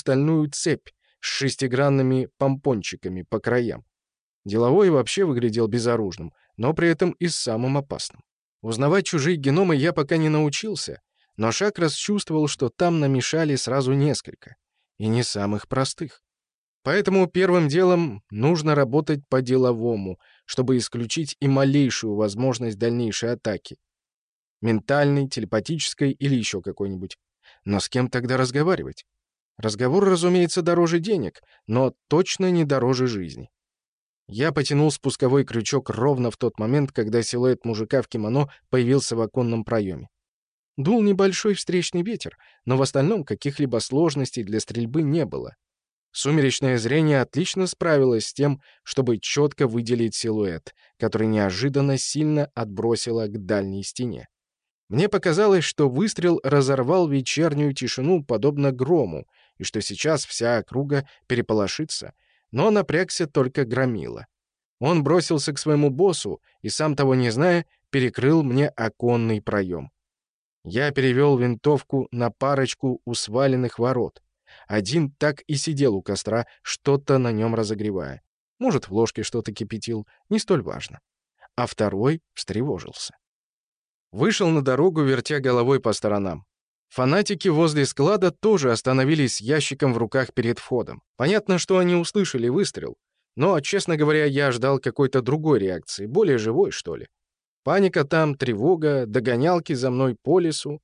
стальную цепь с шестигранными помпончиками по краям. Деловой вообще выглядел безоружным, но при этом и самым опасным. Узнавать чужие геномы я пока не научился, но Шакрас чувствовал, что там намешали сразу несколько, и не самых простых. Поэтому первым делом нужно работать по-деловому, чтобы исключить и малейшую возможность дальнейшей атаки. Ментальной, телепатической или еще какой-нибудь. Но с кем тогда разговаривать? Разговор, разумеется, дороже денег, но точно не дороже жизни. Я потянул спусковой крючок ровно в тот момент, когда силуэт мужика в кимоно появился в оконном проеме. Дул небольшой встречный ветер, но в остальном каких-либо сложностей для стрельбы не было. Сумеречное зрение отлично справилось с тем, чтобы четко выделить силуэт, который неожиданно сильно отбросило к дальней стене. Мне показалось, что выстрел разорвал вечернюю тишину подобно грому, и что сейчас вся округа переполошится, но напрягся только громила. Он бросился к своему боссу и, сам того не зная, перекрыл мне оконный проем. Я перевел винтовку на парочку у сваленных ворот. Один так и сидел у костра, что-то на нем разогревая. Может, в ложке что-то кипятил, не столь важно. А второй встревожился. Вышел на дорогу, вертя головой по сторонам. Фанатики возле склада тоже остановились с ящиком в руках перед входом. Понятно, что они услышали выстрел. Но, честно говоря, я ждал какой-то другой реакции, более живой, что ли. Паника там, тревога, догонялки за мной по лесу.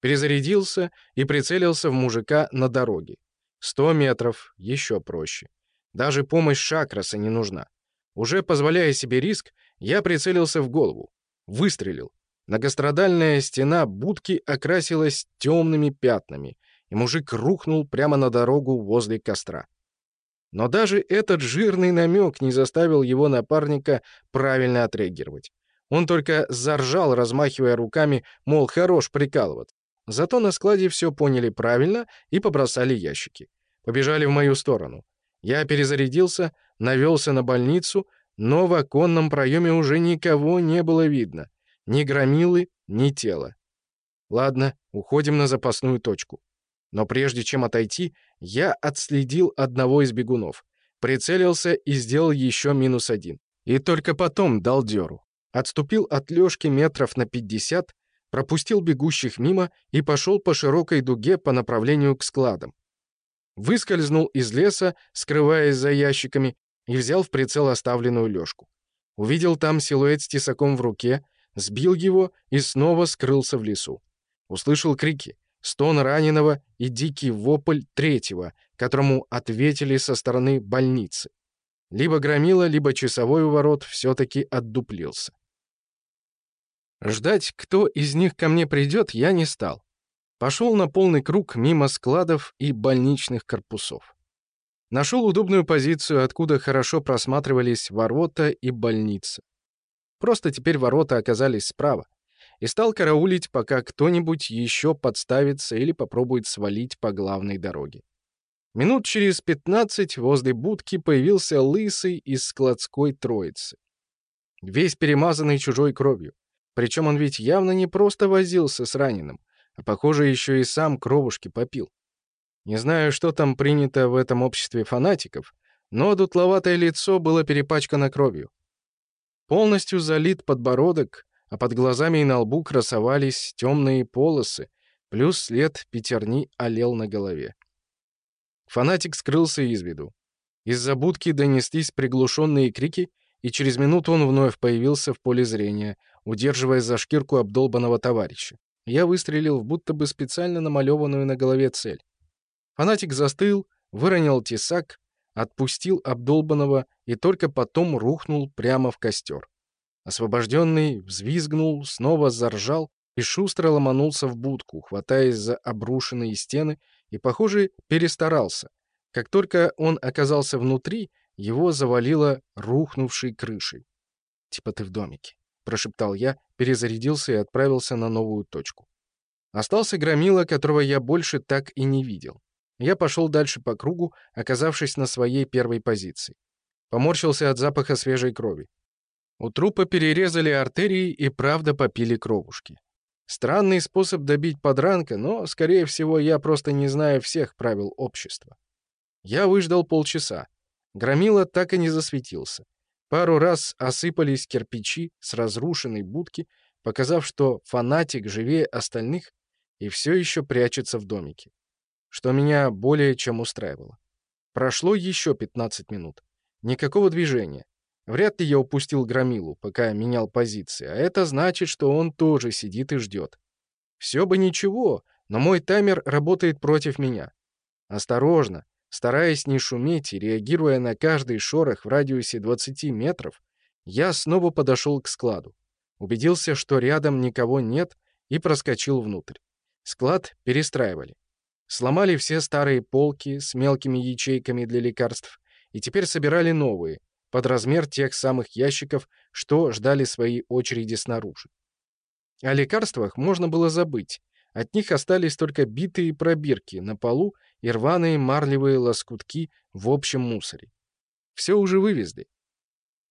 Перезарядился и прицелился в мужика на дороге. Сто метров, еще проще. Даже помощь Шакраса не нужна. Уже позволяя себе риск, я прицелился в голову. Выстрелил. Многострадальная стена будки окрасилась темными пятнами, и мужик рухнул прямо на дорогу возле костра. Но даже этот жирный намек не заставил его напарника правильно отреагировать. Он только заржал, размахивая руками, мол, хорош прикалываться. Зато на складе все поняли правильно и побросали ящики. Побежали в мою сторону. Я перезарядился, навелся на больницу, но в оконном проеме уже никого не было видно. Ни громилы, ни тела. Ладно, уходим на запасную точку. Но прежде чем отойти, я отследил одного из бегунов. Прицелился и сделал еще минус один. И только потом дал дёру. Отступил от Лёшки метров на 50, пропустил бегущих мимо и пошел по широкой дуге по направлению к складам. Выскользнул из леса, скрываясь за ящиками, и взял в прицел оставленную Лёшку. Увидел там силуэт с тесаком в руке, сбил его и снова скрылся в лесу. Услышал крики, стон раненого и дикий вопль третьего, которому ответили со стороны больницы. Либо громила, либо часовой у ворот все-таки отдуплился. Ждать, кто из них ко мне придет, я не стал. Пошел на полный круг мимо складов и больничных корпусов. Нашел удобную позицию, откуда хорошо просматривались ворота и больница. Просто теперь ворота оказались справа. И стал караулить, пока кто-нибудь еще подставится или попробует свалить по главной дороге. Минут через пятнадцать возле будки появился лысый из складской троицы. Весь перемазанный чужой кровью. Причем он ведь явно не просто возился с раненым, а, похоже, еще и сам кровушки попил. Не знаю, что там принято в этом обществе фанатиков, но дутловатое лицо было перепачкано кровью. Полностью залит подбородок, а под глазами и на лбу красовались темные полосы, плюс след пятерни олел на голове. Фанатик скрылся из виду. Из-за будки донеслись приглушенные крики, и через минуту он вновь появился в поле зрения, удерживая за шкирку обдолбанного товарища. Я выстрелил в будто бы специально намалеванную на голове цель. Фанатик застыл, выронил тесак, отпустил обдолбанного и только потом рухнул прямо в костер. Освобожденный взвизгнул, снова заржал и шустро ломанулся в будку, хватаясь за обрушенные стены, и, похоже, перестарался. Как только он оказался внутри, его завалило рухнувшей крышей. «Типа ты в домике», — прошептал я, перезарядился и отправился на новую точку. Остался громила, которого я больше так и не видел. Я пошел дальше по кругу, оказавшись на своей первой позиции. Поморщился от запаха свежей крови. У трупа перерезали артерии и правда попили кровушки. Странный способ добить подранка, но, скорее всего, я просто не знаю всех правил общества. Я выждал полчаса. Громила так и не засветился. Пару раз осыпались кирпичи с разрушенной будки, показав, что фанатик живее остальных и все еще прячется в домике. Что меня более чем устраивало. Прошло еще 15 минут. Никакого движения. Вряд ли я упустил Громилу, пока менял позиции, а это значит, что он тоже сидит и ждет. Все бы ничего, но мой таймер работает против меня. Осторожно, стараясь не шуметь и реагируя на каждый шорох в радиусе 20 метров, я снова подошел к складу. Убедился, что рядом никого нет, и проскочил внутрь. Склад перестраивали. Сломали все старые полки с мелкими ячейками для лекарств и теперь собирали новые, под размер тех самых ящиков, что ждали своей очереди снаружи. О лекарствах можно было забыть. От них остались только битые пробирки на полу и рваные марлевые лоскутки в общем мусоре. Все уже вывезли.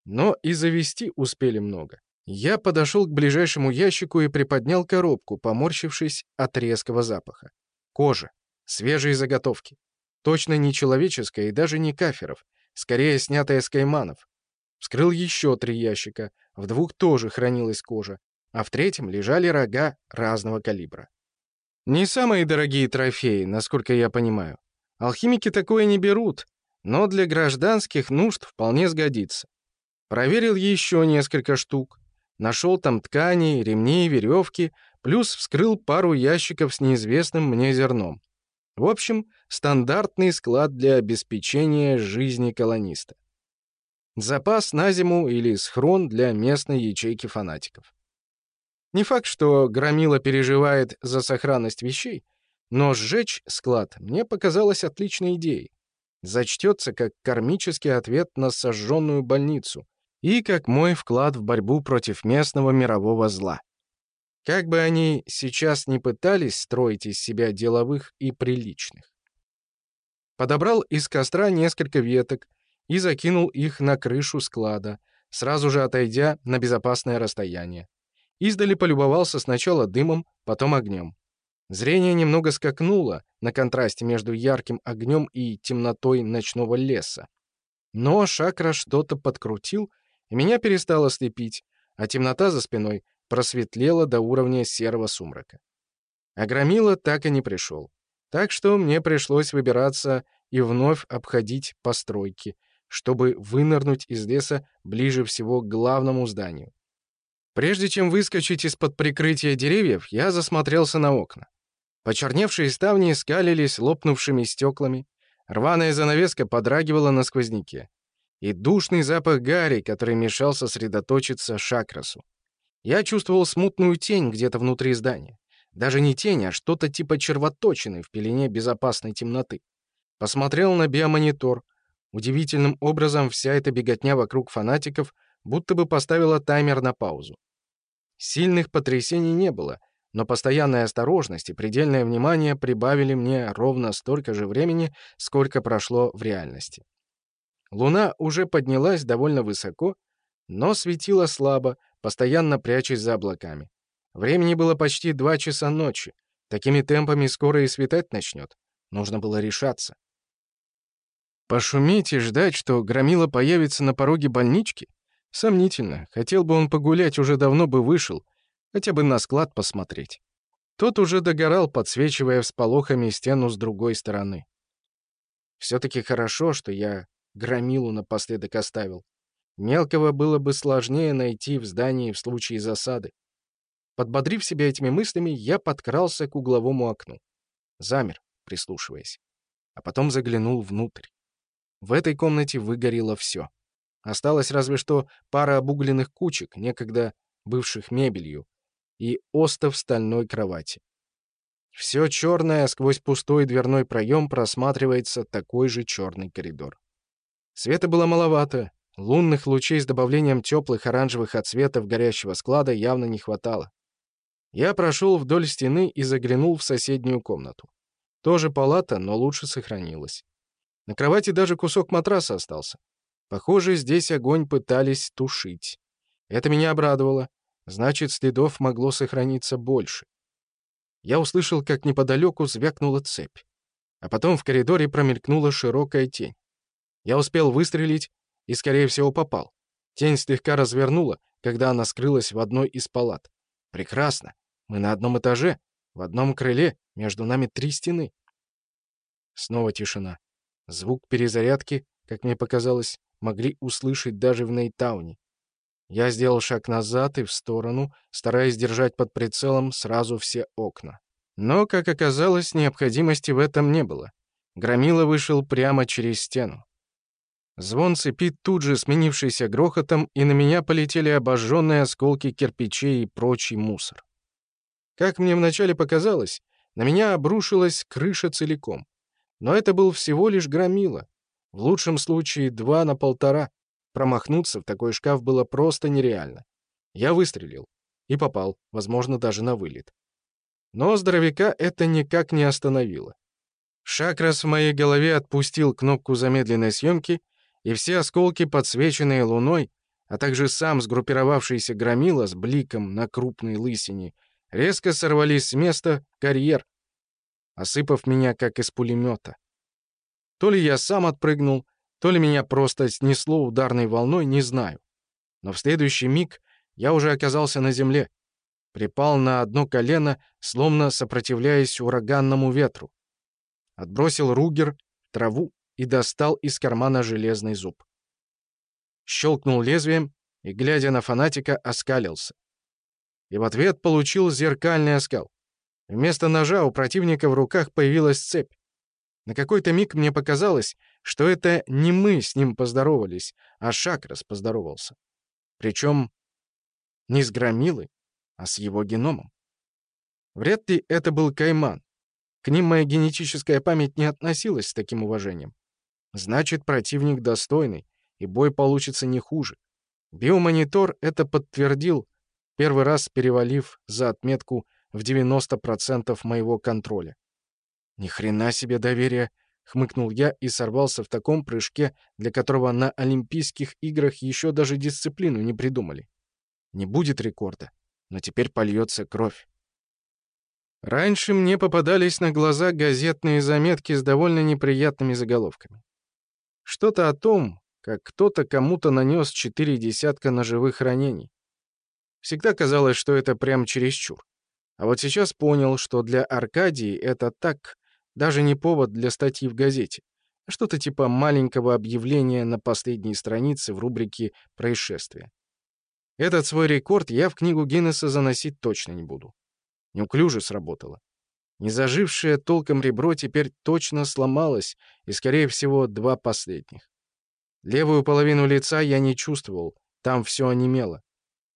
Но и завести успели много. Я подошел к ближайшему ящику и приподнял коробку, поморщившись от резкого запаха. Кожа. Свежие заготовки. Точно не человеческая и даже не каферов, скорее снятая с кайманов. Вскрыл еще три ящика, в двух тоже хранилась кожа, а в третьем лежали рога разного калибра. Не самые дорогие трофеи, насколько я понимаю. Алхимики такое не берут, но для гражданских нужд вполне сгодится. Проверил еще несколько штук. Нашел там ткани, ремни, веревки, плюс вскрыл пару ящиков с неизвестным мне зерном. В общем, стандартный склад для обеспечения жизни колониста. Запас на зиму или схрон для местной ячейки фанатиков. Не факт, что Громила переживает за сохранность вещей, но сжечь склад мне показалось отличной идеей. Зачтется как кармический ответ на сожженную больницу и как мой вклад в борьбу против местного мирового зла. Как бы они сейчас не пытались строить из себя деловых и приличных. Подобрал из костра несколько веток и закинул их на крышу склада, сразу же отойдя на безопасное расстояние. Издали полюбовался сначала дымом, потом огнем. Зрение немного скакнуло на контрасте между ярким огнем и темнотой ночного леса. Но Шакра что-то подкрутил, и меня перестало слепить, а темнота за спиной просветлело до уровня серого сумрака. А Громила так и не пришел. Так что мне пришлось выбираться и вновь обходить постройки, чтобы вынырнуть из леса ближе всего к главному зданию. Прежде чем выскочить из-под прикрытия деревьев, я засмотрелся на окна. Почерневшие ставни скалились лопнувшими стеклами, рваная занавеска подрагивала на сквозняке. И душный запах гари, который мешал сосредоточиться Шакрасу. Я чувствовал смутную тень где-то внутри здания. Даже не тень, а что-то типа червоточины в пелене безопасной темноты. Посмотрел на биомонитор. Удивительным образом вся эта беготня вокруг фанатиков будто бы поставила таймер на паузу. Сильных потрясений не было, но постоянная осторожность и предельное внимание прибавили мне ровно столько же времени, сколько прошло в реальности. Луна уже поднялась довольно высоко, но светила слабо, постоянно прячась за облаками. Времени было почти два часа ночи. Такими темпами скоро и светать начнет. Нужно было решаться. Пошуметь и ждать, что Громила появится на пороге больнички? Сомнительно. Хотел бы он погулять, уже давно бы вышел. Хотя бы на склад посмотреть. Тот уже догорал, подсвечивая всполохами стену с другой стороны. Все-таки хорошо, что я Громилу напоследок оставил. Мелкого было бы сложнее найти в здании в случае засады. Подбодрив себя этими мыслями, я подкрался к угловому окну. Замер, прислушиваясь. А потом заглянул внутрь. В этой комнате выгорело все. Осталось разве что пара обугленных кучек, некогда бывших мебелью, и остов стальной кровати. Все черное, сквозь пустой дверной проем просматривается такой же черный коридор. Света было маловато, Лунных лучей с добавлением теплых оранжевых отсветов горящего склада явно не хватало. Я прошел вдоль стены и заглянул в соседнюю комнату. Тоже палата, но лучше сохранилась. На кровати даже кусок матраса остался. Похоже, здесь огонь пытались тушить. Это меня обрадовало. Значит, следов могло сохраниться больше. Я услышал, как неподалеку звякнула цепь. А потом в коридоре промелькнула широкая тень. Я успел выстрелить и, скорее всего, попал. Тень слегка развернула, когда она скрылась в одной из палат. Прекрасно. Мы на одном этаже, в одном крыле, между нами три стены. Снова тишина. Звук перезарядки, как мне показалось, могли услышать даже в Нейтауне. Я сделал шаг назад и в сторону, стараясь держать под прицелом сразу все окна. Но, как оказалось, необходимости в этом не было. Громила вышел прямо через стену. Звон цепи тут же сменившийся грохотом, и на меня полетели обожженные осколки кирпичей и прочий мусор. Как мне вначале показалось, на меня обрушилась крыша целиком. Но это был всего лишь громила. В лучшем случае два на полтора. Промахнуться в такой шкаф было просто нереально. Я выстрелил. И попал, возможно, даже на вылет. Но здоровяка это никак не остановило. Шакрас в моей голове отпустил кнопку замедленной съемки, и все осколки, подсвеченные луной, а также сам сгруппировавшийся громила с бликом на крупной лысине, резко сорвались с места карьер, осыпав меня как из пулемета. То ли я сам отпрыгнул, то ли меня просто снесло ударной волной, не знаю. Но в следующий миг я уже оказался на земле. Припал на одно колено, словно сопротивляясь ураганному ветру. Отбросил ругер, траву и достал из кармана железный зуб. Щелкнул лезвием и, глядя на фанатика, оскалился. И в ответ получил зеркальный оскал. Вместо ножа у противника в руках появилась цепь. На какой-то миг мне показалось, что это не мы с ним поздоровались, а Шакрас поздоровался. Причем не с Громилой, а с его геномом. Вряд ли это был Кайман. К ним моя генетическая память не относилась с таким уважением. Значит, противник достойный, и бой получится не хуже. Биомонитор это подтвердил, первый раз перевалив за отметку в 90% моего контроля. Ни хрена себе доверие, хмыкнул я и сорвался в таком прыжке, для которого на Олимпийских играх еще даже дисциплину не придумали. Не будет рекорда, но теперь польется кровь. Раньше мне попадались на глаза газетные заметки с довольно неприятными заголовками. Что-то о том, как кто-то кому-то нанес четыре десятка ножевых ранений. Всегда казалось, что это прям чересчур. А вот сейчас понял, что для Аркадии это так, даже не повод для статьи в газете, а что-то типа маленького объявления на последней странице в рубрике «Происшествия». Этот свой рекорд я в книгу Гиннесса заносить точно не буду. Неуклюже сработало. Незажившее толком ребро теперь точно сломалось, и, скорее всего, два последних. Левую половину лица я не чувствовал, там все онемело.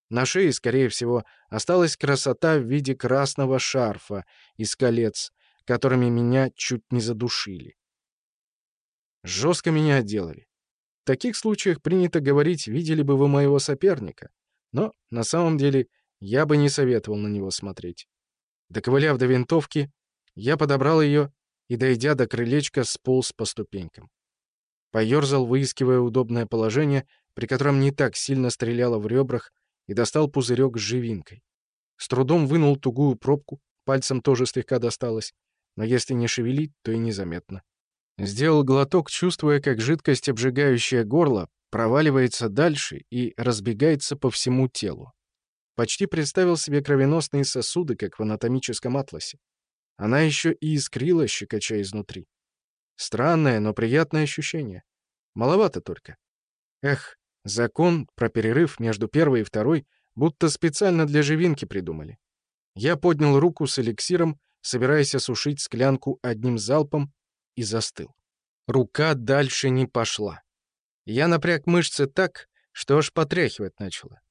На шее, скорее всего, осталась красота в виде красного шарфа из колец, которыми меня чуть не задушили. Жестко меня отделали. В таких случаях принято говорить, видели бы вы моего соперника. Но на самом деле я бы не советовал на него смотреть. Доковыляв до винтовки, я подобрал ее и, дойдя до крылечка, сполз по ступенькам. Поёрзал, выискивая удобное положение, при котором не так сильно стреляло в ребрах, и достал пузырек с живинкой. С трудом вынул тугую пробку, пальцем тоже слегка досталось, но если не шевелить, то и незаметно. Сделал глоток, чувствуя, как жидкость, обжигающая горло, проваливается дальше и разбегается по всему телу. Почти представил себе кровеносные сосуды, как в анатомическом атласе. Она еще и искрила, щекоча изнутри. Странное, но приятное ощущение. Маловато только. Эх, закон про перерыв между первой и второй будто специально для живинки придумали. Я поднял руку с эликсиром, собираясь осушить склянку одним залпом, и застыл. Рука дальше не пошла. Я напряг мышцы так, что аж потряхивать начало,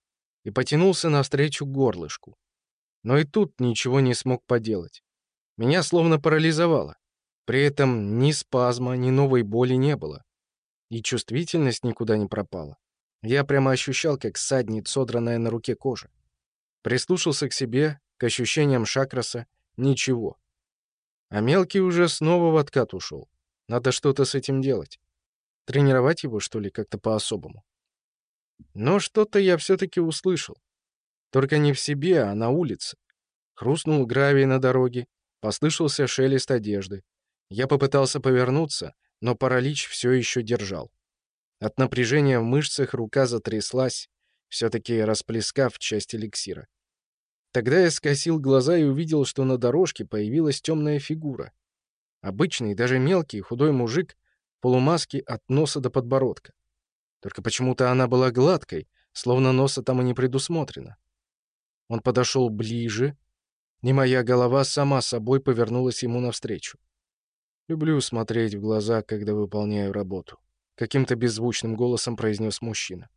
и потянулся навстречу горлышку. Но и тут ничего не смог поделать. Меня словно парализовало. При этом ни спазма, ни новой боли не было. И чувствительность никуда не пропала. Я прямо ощущал, как саднет содранная на руке кожа. Прислушался к себе, к ощущениям шакраса, Ничего. А мелкий уже снова в откат ушел. Надо что-то с этим делать. Тренировать его, что ли, как-то по-особому. Но что-то я все-таки услышал. Только не в себе, а на улице. Хрустнул гравий на дороге, послышался шелест одежды. Я попытался повернуться, но паралич все еще держал. От напряжения в мышцах рука затряслась, все-таки расплескав часть эликсира. Тогда я скосил глаза и увидел, что на дорожке появилась темная фигура. Обычный, даже мелкий, худой мужик в полумаске от носа до подбородка. Только почему-то она была гладкой, словно носа там и не предусмотрено. Он подошел ближе, и моя голова сама собой повернулась ему навстречу. «Люблю смотреть в глаза, когда выполняю работу», — каким-то беззвучным голосом произнес мужчина.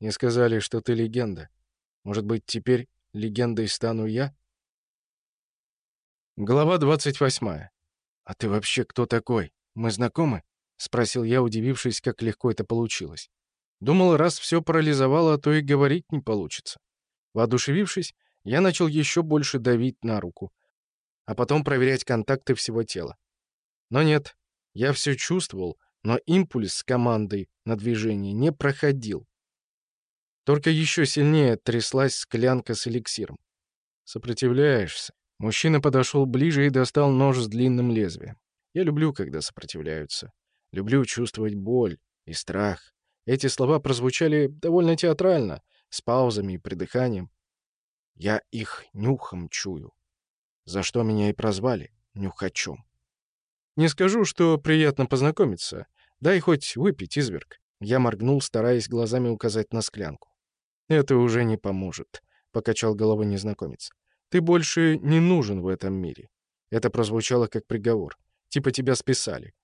«Мне сказали, что ты легенда. Может быть, теперь легендой стану я?» Глава двадцать восьмая. «А ты вообще кто такой? Мы знакомы?» — спросил я, удивившись, как легко это получилось. Думал, раз все парализовало, то и говорить не получится. Воодушевившись, я начал еще больше давить на руку, а потом проверять контакты всего тела. Но нет, я все чувствовал, но импульс с командой на движение не проходил. Только еще сильнее тряслась склянка с эликсиром. Сопротивляешься. Мужчина подошел ближе и достал нож с длинным лезвием. Я люблю, когда сопротивляются. Люблю чувствовать боль и страх. Эти слова прозвучали довольно театрально, с паузами и придыханием. Я их нюхом чую. За что меня и прозвали нюхачом. Не скажу, что приятно познакомиться. Дай хоть выпить, изверг. Я моргнул, стараясь глазами указать на склянку. Это уже не поможет, покачал головой незнакомец. Ты больше не нужен в этом мире. Это прозвучало как приговор. Типа тебя списали.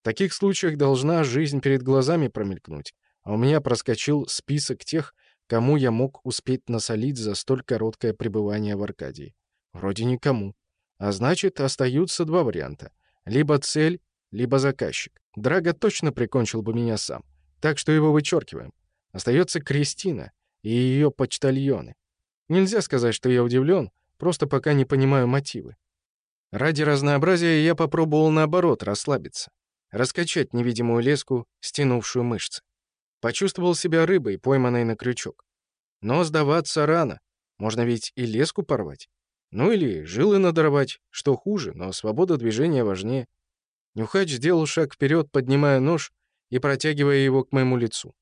В таких случаях должна жизнь перед глазами промелькнуть а у меня проскочил список тех, кому я мог успеть насолить за столь короткое пребывание в Аркадии. Вроде никому. А значит, остаются два варианта. Либо цель, либо заказчик. Драго точно прикончил бы меня сам. Так что его вычеркиваем. Остается Кристина и ее почтальоны. Нельзя сказать, что я удивлен, просто пока не понимаю мотивы. Ради разнообразия я попробовал наоборот расслабиться. Раскачать невидимую леску, стянувшую мышцы. Почувствовал себя рыбой, пойманной на крючок. Но сдаваться рано. Можно ведь и леску порвать. Ну или жилы надорвать, что хуже, но свобода движения важнее. Нюхач сделал шаг вперед, поднимая нож и протягивая его к моему лицу.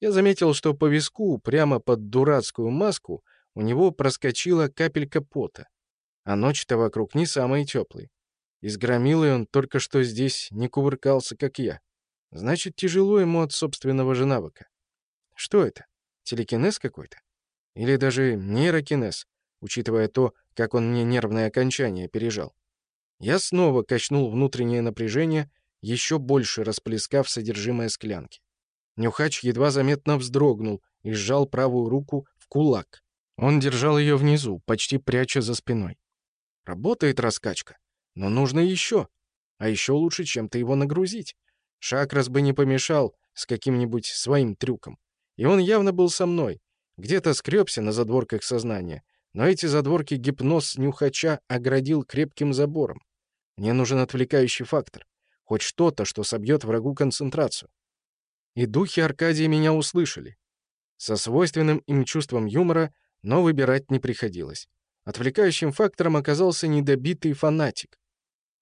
Я заметил, что по виску, прямо под дурацкую маску, у него проскочила капелька пота. А ночь-то вокруг не самая теплая. И с громилой он только что здесь не кувыркался, как я. Значит, тяжело ему от собственного же навыка. Что это? Телекинез какой-то? Или даже нейрокинез, учитывая то, как он мне нервное окончание пережал. Я снова качнул внутреннее напряжение, еще больше расплескав содержимое склянки. Нюхач едва заметно вздрогнул и сжал правую руку в кулак. Он держал ее внизу, почти пряча за спиной. Работает раскачка, но нужно еще. А еще лучше чем-то его нагрузить. Шакрас бы не помешал с каким-нибудь своим трюком. И он явно был со мной. Где-то скребся на задворках сознания. Но эти задворки гипноз нюхача оградил крепким забором. Мне нужен отвлекающий фактор. Хоть что-то, что собьет врагу концентрацию. И духи Аркадии меня услышали. Со свойственным им чувством юмора, но выбирать не приходилось. Отвлекающим фактором оказался недобитый фанатик.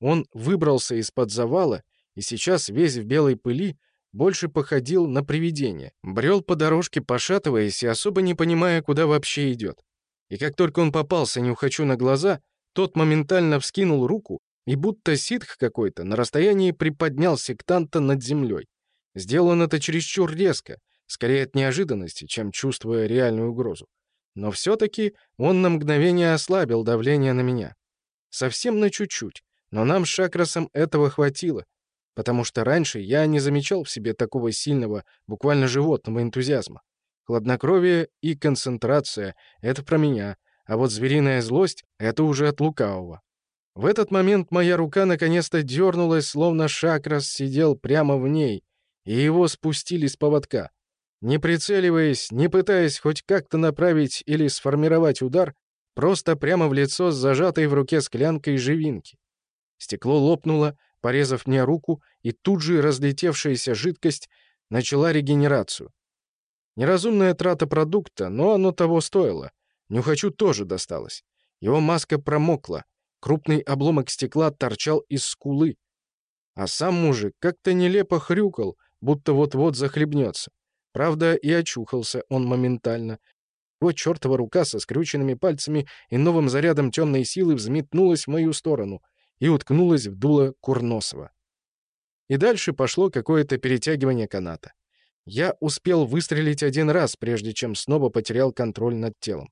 Он выбрался из-под завала и сейчас весь в белой пыли больше походил на привидение. Брел по дорожке, пошатываясь и особо не понимая, куда вообще идет. И как только он попался нюхачу на глаза, тот моментально вскинул руку и будто ситх какой-то на расстоянии приподнял сектанта над землей. Сделал он это чересчур резко, скорее от неожиданности, чем чувствуя реальную угрозу. Но все-таки он на мгновение ослабил давление на меня. Совсем на чуть-чуть, но нам с Шакрасом этого хватило, потому что раньше я не замечал в себе такого сильного, буквально животного энтузиазма. Хладнокровие и концентрация — это про меня, а вот звериная злость — это уже от лукавого. В этот момент моя рука наконец-то дернулась, словно шакрас сидел прямо в ней, и его спустили с поводка. Не прицеливаясь, не пытаясь хоть как-то направить или сформировать удар, просто прямо в лицо с зажатой в руке склянкой живинки. Стекло лопнуло, порезав мне руку, и тут же разлетевшаяся жидкость начала регенерацию. Неразумная трата продукта, но оно того стоило. Нюхачу тоже досталось. Его маска промокла, крупный обломок стекла торчал из скулы, а сам мужик как-то нелепо хрюкал, будто вот-вот захлебнется. Правда, и очухался он моментально. Его чертова рука со скрюченными пальцами и новым зарядом темной силы взметнулась в мою сторону и уткнулась в дуло Курносова. И дальше пошло какое-то перетягивание каната. Я успел выстрелить один раз, прежде чем снова потерял контроль над телом.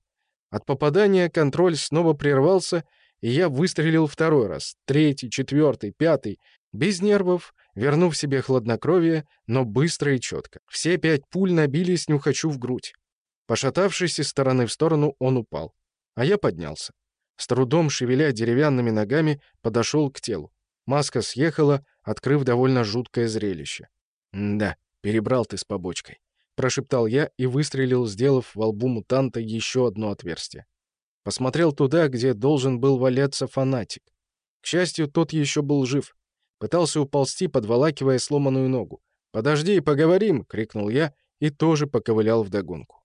От попадания контроль снова прервался, и я выстрелил второй раз, третий, четвертый, пятый, без нервов, вернув себе хладнокровие, но быстро и четко. Все пять пуль набились нюхачу в грудь. Пошатавшись из стороны в сторону, он упал. А я поднялся. С трудом, шевеля деревянными ногами, подошел к телу. Маска съехала, открыв довольно жуткое зрелище. «Да, перебрал ты с побочкой», — прошептал я и выстрелил, сделав во лбу мутанта еще одно отверстие. Посмотрел туда, где должен был валяться фанатик. К счастью, тот еще был жив. Пытался уползти, подволакивая сломанную ногу. «Подожди, поговорим!» — крикнул я и тоже поковылял вдогонку.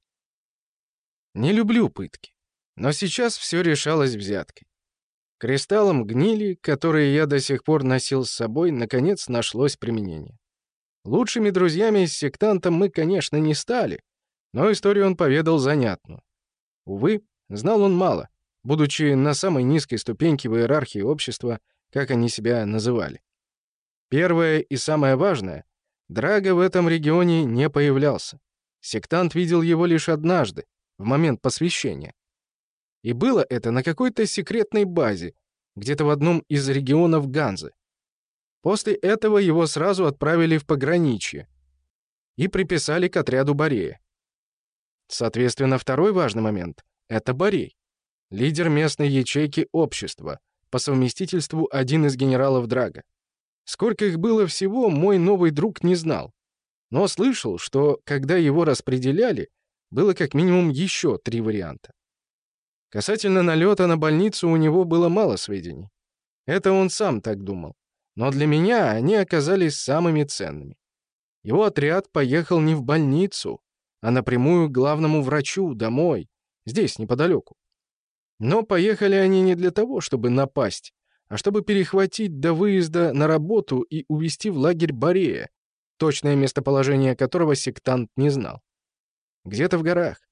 Не люблю пытки, но сейчас все решалось взяткой. Кристаллом гнили, которые я до сих пор носил с собой, наконец нашлось применение. Лучшими друзьями с сектантом мы, конечно, не стали, но историю он поведал занятную. Увы, знал он мало, будучи на самой низкой ступеньке в иерархии общества, как они себя называли. Первое и самое важное — Драго в этом регионе не появлялся. Сектант видел его лишь однажды, в момент посвящения. И было это на какой-то секретной базе, где-то в одном из регионов Ганзы. После этого его сразу отправили в пограничье и приписали к отряду Борея. Соответственно, второй важный момент — это Борей, лидер местной ячейки общества, по совместительству один из генералов Драга. Сколько их было всего, мой новый друг не знал. Но слышал, что, когда его распределяли, было как минимум еще три варианта. Касательно налета на больницу у него было мало сведений. Это он сам так думал. Но для меня они оказались самыми ценными. Его отряд поехал не в больницу, а напрямую к главному врачу, домой, здесь, неподалеку. Но поехали они не для того, чтобы напасть, а чтобы перехватить до выезда на работу и увезти в лагерь Борея, точное местоположение которого сектант не знал. Где-то в горах.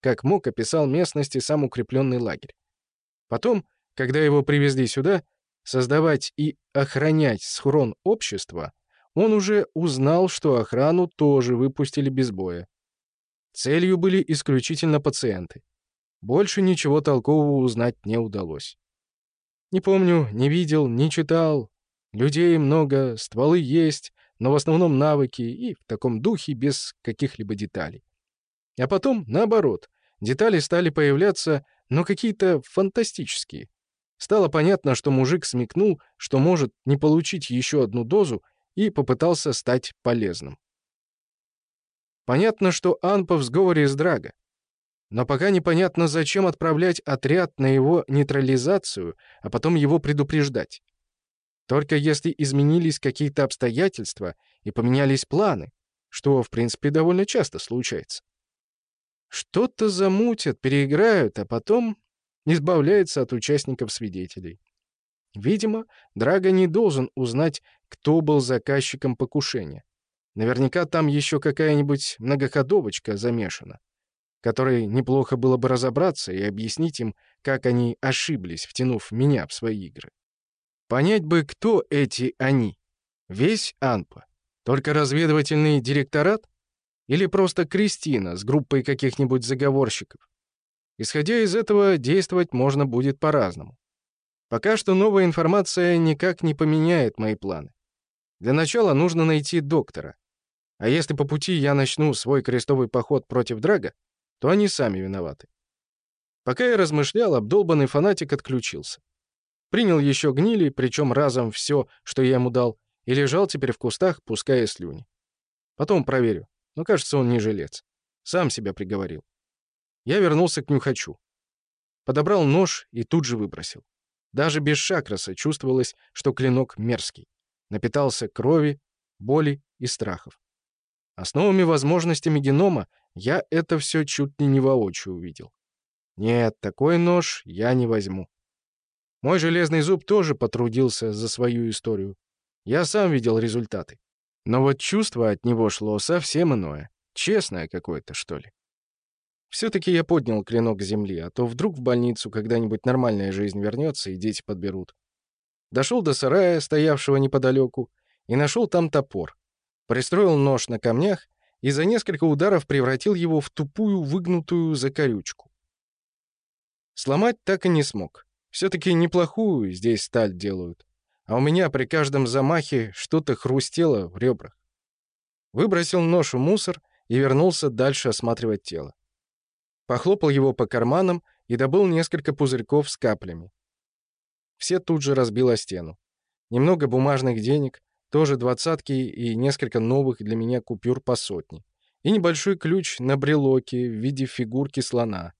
Как мог, описал местности сам укрепленный лагерь. Потом, когда его привезли сюда, создавать и охранять схрон общества, он уже узнал, что охрану тоже выпустили без боя. Целью были исключительно пациенты. Больше ничего толкового узнать не удалось. Не помню, не видел, не читал. Людей много, стволы есть, но в основном навыки и в таком духе без каких-либо деталей. А потом, наоборот, детали стали появляться, но какие-то фантастические. Стало понятно, что мужик смекнул, что может не получить еще одну дозу, и попытался стать полезным. Понятно, что Анпа в сговоре с Драго. Но пока непонятно, зачем отправлять отряд на его нейтрализацию, а потом его предупреждать. Только если изменились какие-то обстоятельства и поменялись планы, что, в принципе, довольно часто случается. Что-то замутят, переиграют, а потом избавляется от участников-свидетелей. Видимо, Драго не должен узнать, кто был заказчиком покушения. Наверняка там еще какая-нибудь многоходовочка замешана, которой неплохо было бы разобраться и объяснить им, как они ошиблись, втянув меня в свои игры. Понять бы, кто эти «они». Весь Анпа. Только разведывательный директорат? Или просто Кристина с группой каких-нибудь заговорщиков? Исходя из этого, действовать можно будет по-разному. Пока что новая информация никак не поменяет мои планы. Для начала нужно найти доктора. А если по пути я начну свой крестовый поход против Драга, то они сами виноваты. Пока я размышлял, обдолбанный фанатик отключился. Принял еще гнили, причем разом все, что я ему дал, и лежал теперь в кустах, пуская слюни. Потом проверю, но кажется, он не жилец. Сам себя приговорил. Я вернулся к нюхачу. Подобрал нож и тут же выбросил. Даже без шакраса чувствовалось, что клинок мерзкий. Напитался крови, боли и страхов. А с новыми возможностями генома я это все чуть ли не воочию увидел. Нет, такой нож я не возьму. Мой железный зуб тоже потрудился за свою историю. Я сам видел результаты. Но вот чувство от него шло совсем иное. Честное какое-то, что ли. Все-таки я поднял клинок земли, а то вдруг в больницу когда-нибудь нормальная жизнь вернется и дети подберут. Дошел до сарая, стоявшего неподалеку, и нашел там топор. Пристроил нож на камнях и за несколько ударов превратил его в тупую выгнутую закорючку. Сломать так и не смог. Все-таки неплохую здесь сталь делают. А у меня при каждом замахе что-то хрустело в ребрах. Выбросил нож в мусор и вернулся дальше осматривать тело. Похлопал его по карманам и добыл несколько пузырьков с каплями. Все тут же разбил о стену. Немного бумажных денег, тоже двадцатки и несколько новых для меня купюр по сотне. И небольшой ключ на брелоке в виде фигурки слона.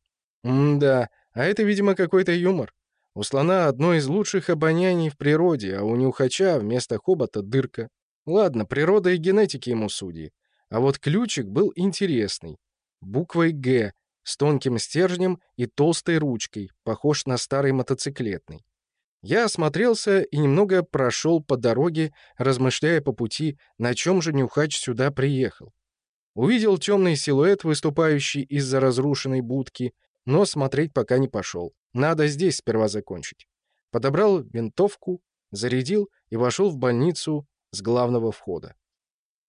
М-да, а это, видимо, какой-то юмор. У слона одно из лучших обоняний в природе, а у нюхача вместо хобота дырка. Ладно, природа и генетики ему судьи. А вот ключик был интересный. Буквой «Г», с тонким стержнем и толстой ручкой, похож на старый мотоциклетный. Я осмотрелся и немного прошел по дороге, размышляя по пути, на чем же Нюхач сюда приехал. Увидел темный силуэт, выступающий из-за разрушенной будки, но смотреть пока не пошел. Надо здесь сперва закончить. Подобрал винтовку, зарядил и вошел в больницу с главного входа.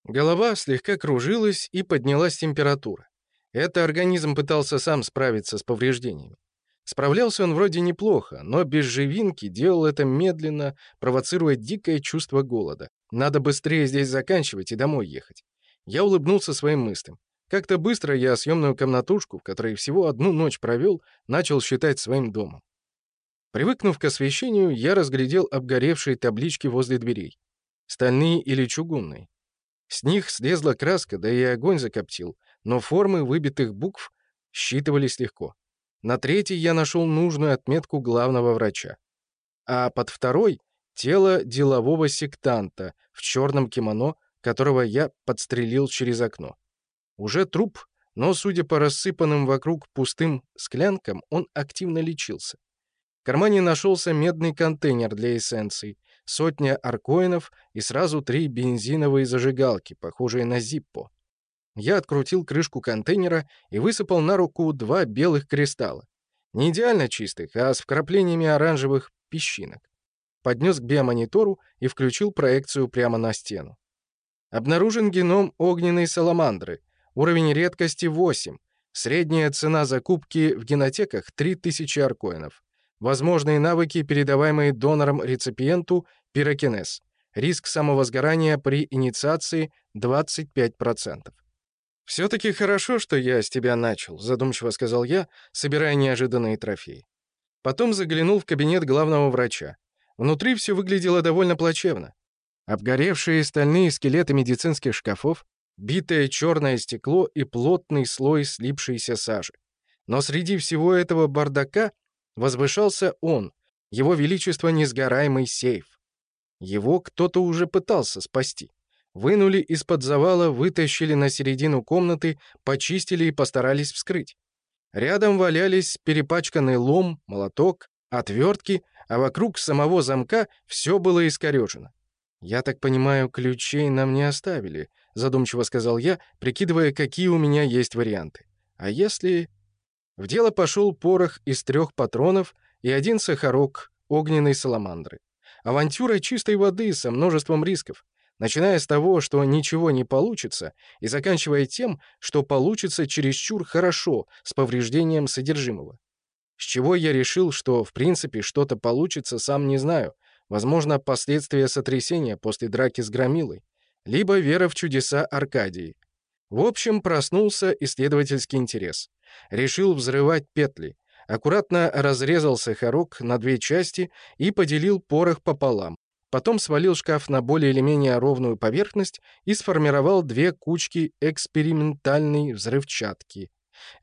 Голова слегка кружилась и поднялась температура. Это организм пытался сам справиться с повреждениями. Справлялся он вроде неплохо, но без живинки делал это медленно, провоцируя дикое чувство голода. Надо быстрее здесь заканчивать и домой ехать. Я улыбнулся своим мыслям. Как-то быстро я съемную комнатушку, в которой всего одну ночь провел, начал считать своим домом. Привыкнув к освещению, я разглядел обгоревшие таблички возле дверей. Стальные или чугунные. С них слезла краска, да и огонь закоптил, но формы выбитых букв считывались легко. На третьей я нашел нужную отметку главного врача. А под второй — тело делового сектанта в черном кимоно, которого я подстрелил через окно. Уже труп, но, судя по рассыпанным вокруг пустым склянкам, он активно лечился. В кармане нашелся медный контейнер для эссенций, сотня аркоинов и сразу три бензиновые зажигалки, похожие на зиппо. Я открутил крышку контейнера и высыпал на руку два белых кристалла. Не идеально чистых, а с вкраплениями оранжевых песчинок. Поднес к биомонитору и включил проекцию прямо на стену. Обнаружен геном огненной саламандры. Уровень редкости 8. Средняя цена закупки в генотеках 3000 аркоинов. Возможные навыки, передаваемые донором-реципиенту, пирокинез. Риск самовозгорания при инициации 25%. «Все-таки хорошо, что я с тебя начал», — задумчиво сказал я, собирая неожиданные трофеи. Потом заглянул в кабинет главного врача. Внутри все выглядело довольно плачевно. Обгоревшие стальные скелеты медицинских шкафов, битое черное стекло и плотный слой слипшейся сажи. Но среди всего этого бардака возвышался он, его величество несгораемый сейф. Его кто-то уже пытался спасти. Вынули из-под завала, вытащили на середину комнаты, почистили и постарались вскрыть. Рядом валялись перепачканный лом, молоток, отвертки, а вокруг самого замка все было искорежено. «Я так понимаю, ключей нам не оставили», — задумчиво сказал я, прикидывая, какие у меня есть варианты. «А если...» В дело пошел порох из трех патронов и один сахарок огненной саламандры. Авантюра чистой воды со множеством рисков начиная с того, что ничего не получится, и заканчивая тем, что получится чересчур хорошо, с повреждением содержимого. С чего я решил, что в принципе что-то получится, сам не знаю. Возможно, последствия сотрясения после драки с Громилой, либо вера в чудеса Аркадии. В общем, проснулся исследовательский интерес. Решил взрывать петли. Аккуратно разрезал сахарок на две части и поделил порох пополам, Потом свалил шкаф на более или менее ровную поверхность и сформировал две кучки экспериментальной взрывчатки.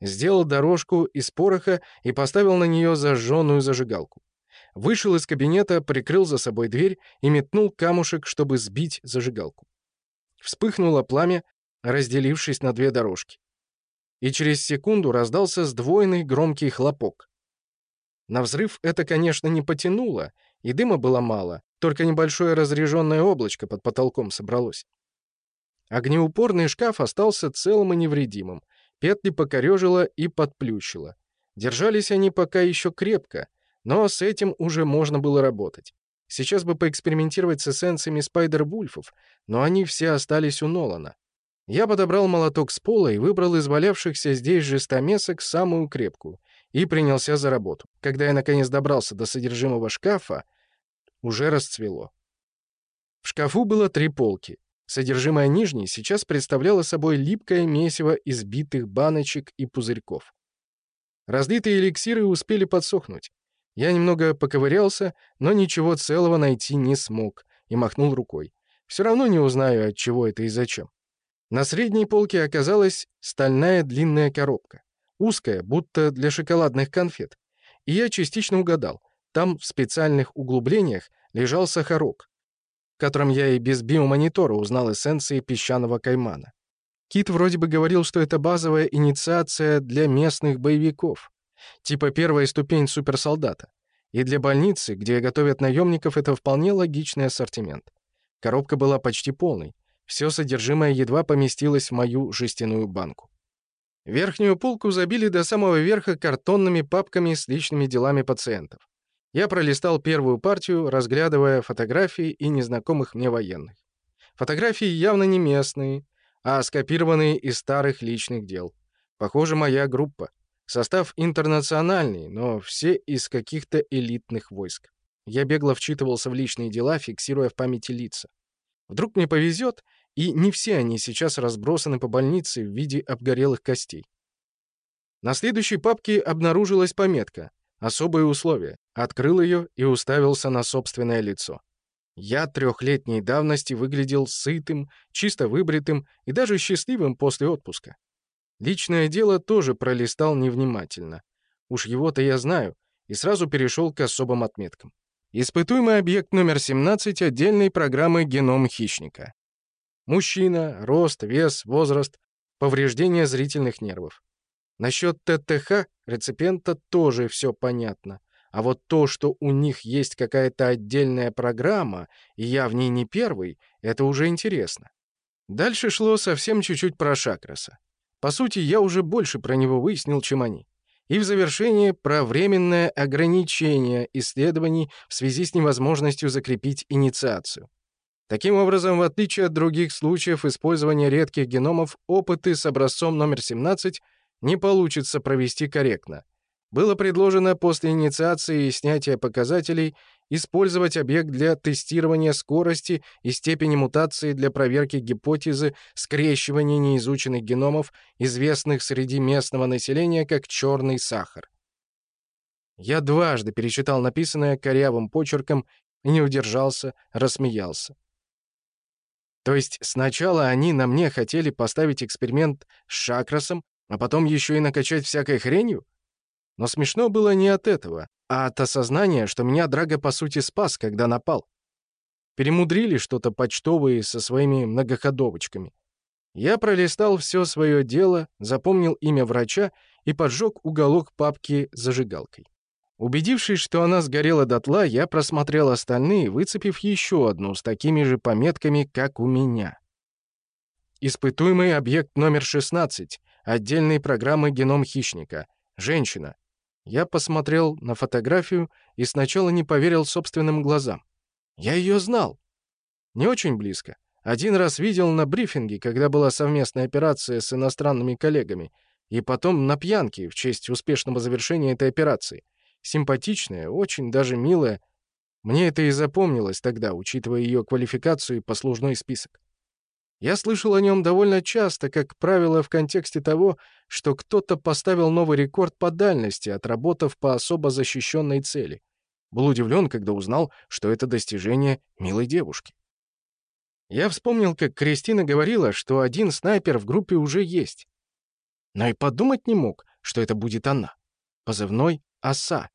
Сделал дорожку из пороха и поставил на нее зажженную зажигалку. Вышел из кабинета, прикрыл за собой дверь и метнул камушек, чтобы сбить зажигалку. Вспыхнуло пламя, разделившись на две дорожки. и через секунду раздался сдвоенный громкий хлопок. На взрыв это, конечно, не потянуло, и дыма было мало, только небольшое разреженное облачко под потолком собралось. Огнеупорный шкаф остался целым и невредимым. Петли покорежило и подплющило. Держались они пока еще крепко, но с этим уже можно было работать. Сейчас бы поэкспериментировать с эссенциями спайдер-вульфов, но они все остались у Нолана. Я подобрал молоток с пола и выбрал из валявшихся здесь же стамесок самую крепкую и принялся за работу. Когда я наконец добрался до содержимого шкафа, уже расцвело. В шкафу было три полки. Содержимое нижней сейчас представляло собой липкое месиво из битых баночек и пузырьков. Разлитые эликсиры успели подсохнуть. Я немного поковырялся, но ничего целого найти не смог и махнул рукой. Все равно не узнаю, от чего это и зачем. На средней полке оказалась стальная длинная коробка. Узкая, будто для шоколадных конфет. И я частично угадал. Там в специальных углублениях лежал сахарок, в котором я и без биомонитора узнал эссенции песчаного каймана. Кит вроде бы говорил, что это базовая инициация для местных боевиков, типа первая ступень суперсолдата. И для больницы, где готовят наемников, это вполне логичный ассортимент. Коробка была почти полной. Все содержимое едва поместилось в мою жестяную банку. Верхнюю полку забили до самого верха картонными папками с личными делами пациентов. Я пролистал первую партию, разглядывая фотографии и незнакомых мне военных. Фотографии явно не местные, а скопированные из старых личных дел. Похоже, моя группа. Состав интернациональный, но все из каких-то элитных войск. Я бегло вчитывался в личные дела, фиксируя в памяти лица. Вдруг мне повезет, и не все они сейчас разбросаны по больнице в виде обгорелых костей. На следующей папке обнаружилась пометка Особые условия. Открыл ее и уставился на собственное лицо. Я трехлетней давности выглядел сытым, чисто выбритым и даже счастливым после отпуска. Личное дело тоже пролистал невнимательно. Уж его-то я знаю, и сразу перешел к особым отметкам. Испытуемый объект номер 17 отдельной программы «Геном хищника». Мужчина, рост, вес, возраст, повреждение зрительных нервов. Насчет ТТХ реципиента тоже все понятно. А вот то, что у них есть какая-то отдельная программа, и я в ней не первый, это уже интересно. Дальше шло совсем чуть-чуть про Шакраса. По сути, я уже больше про него выяснил, чем они. И в завершение про временное ограничение исследований в связи с невозможностью закрепить инициацию. Таким образом, в отличие от других случаев использования редких геномов, опыты с образцом номер 17 не получится провести корректно. Было предложено после инициации и снятия показателей использовать объект для тестирования скорости и степени мутации для проверки гипотезы скрещивания неизученных геномов, известных среди местного населения как черный сахар. Я дважды перечитал написанное корявым почерком и не удержался, рассмеялся. То есть сначала они на мне хотели поставить эксперимент с шакрасом, а потом еще и накачать всякой хренью? Но смешно было не от этого, а от осознания, что меня Драго по сути спас, когда напал. Перемудрили что-то почтовые со своими многоходовочками. Я пролистал все свое дело, запомнил имя врача и поджег уголок папки зажигалкой. Убедившись, что она сгорела дотла, я просмотрел остальные, выцепив еще одну с такими же пометками, как у меня. Испытуемый объект номер 16 отдельной программы «Геном хищника». Женщина. Я посмотрел на фотографию и сначала не поверил собственным глазам. Я ее знал. Не очень близко. Один раз видел на брифинге, когда была совместная операция с иностранными коллегами, и потом на пьянке в честь успешного завершения этой операции. Симпатичная, очень даже милая. Мне это и запомнилось тогда, учитывая ее квалификацию и послужной список. Я слышал о нем довольно часто, как правило, в контексте того, что кто-то поставил новый рекорд по дальности, отработав по особо защищенной цели. Был удивлен, когда узнал, что это достижение милой девушки. Я вспомнил, как Кристина говорила, что один снайпер в группе уже есть. Но и подумать не мог, что это будет она. Позывной «Оса».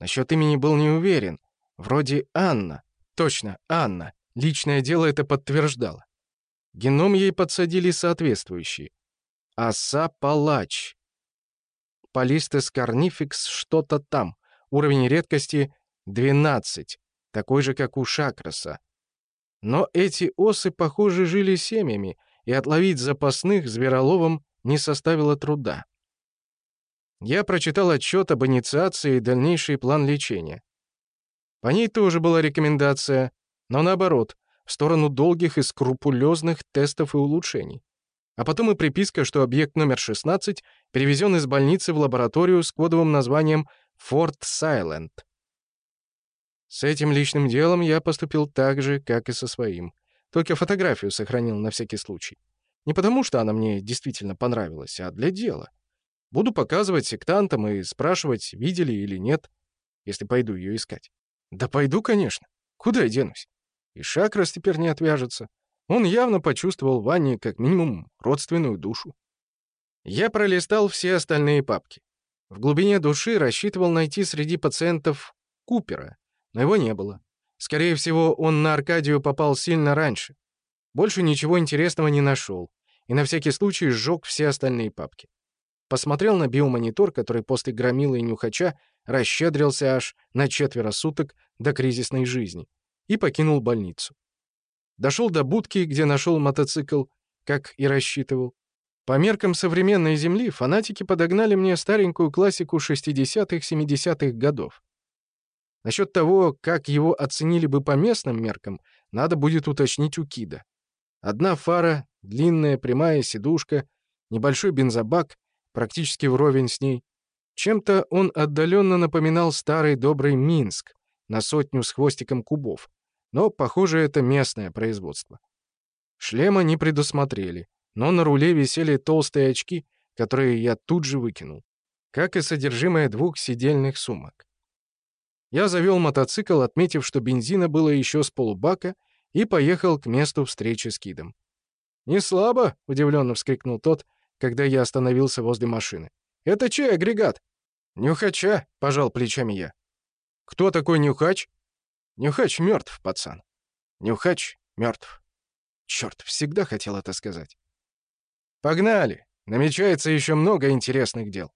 Насчет имени был не уверен. Вроде Анна. Точно, Анна. Личное дело это подтверждало. Геном ей подсадили соответствующий. Оса-палач. Полистес карнификс что-то там. Уровень редкости 12, такой же, как у шакраса. Но эти осы, похоже, жили семьями, и отловить запасных звероловом не составило труда. Я прочитал отчет об инициации и дальнейший план лечения. По ней тоже была рекомендация, но наоборот, в сторону долгих и скрупулезных тестов и улучшений. А потом и приписка, что объект номер 16 перевезен из больницы в лабораторию с кодовым названием Форт Сайленд. С этим личным делом я поступил так же, как и со своим. Только фотографию сохранил на всякий случай. Не потому, что она мне действительно понравилась, а для дела. Буду показывать сектантам и спрашивать, видели или нет, если пойду ее искать. Да пойду, конечно. Куда я денусь? И Шакрас теперь не отвяжется. Он явно почувствовал Ване как минимум родственную душу. Я пролистал все остальные папки. В глубине души рассчитывал найти среди пациентов Купера, но его не было. Скорее всего, он на Аркадию попал сильно раньше. Больше ничего интересного не нашел, и на всякий случай сжег все остальные папки. Посмотрел на биомонитор, который после громила и нюхача расщедрился аж на четверо суток до кризисной жизни, и покинул больницу. Дошел до будки, где нашел мотоцикл, как и рассчитывал. По меркам современной Земли фанатики подогнали мне старенькую классику 60-70-х годов. Насчет того, как его оценили бы по местным меркам, надо будет уточнить у Кида. Одна фара, длинная прямая сидушка, небольшой бензобак, практически вровень с ней. Чем-то он отдаленно напоминал старый добрый Минск на сотню с хвостиком кубов, но, похоже, это местное производство. Шлема не предусмотрели, но на руле висели толстые очки, которые я тут же выкинул, как и содержимое двух сидельных сумок. Я завел мотоцикл, отметив, что бензина было еще с полубака, и поехал к месту встречи с Кидом. «Не слабо!» — удивленно вскрикнул тот, когда я остановился возле машины. «Это чей агрегат?» «Нюхача», — пожал плечами я. «Кто такой Нюхач?» «Нюхач мертв, пацан. Нюхач мертв. Черт, всегда хотел это сказать». «Погнали! Намечается еще много интересных дел».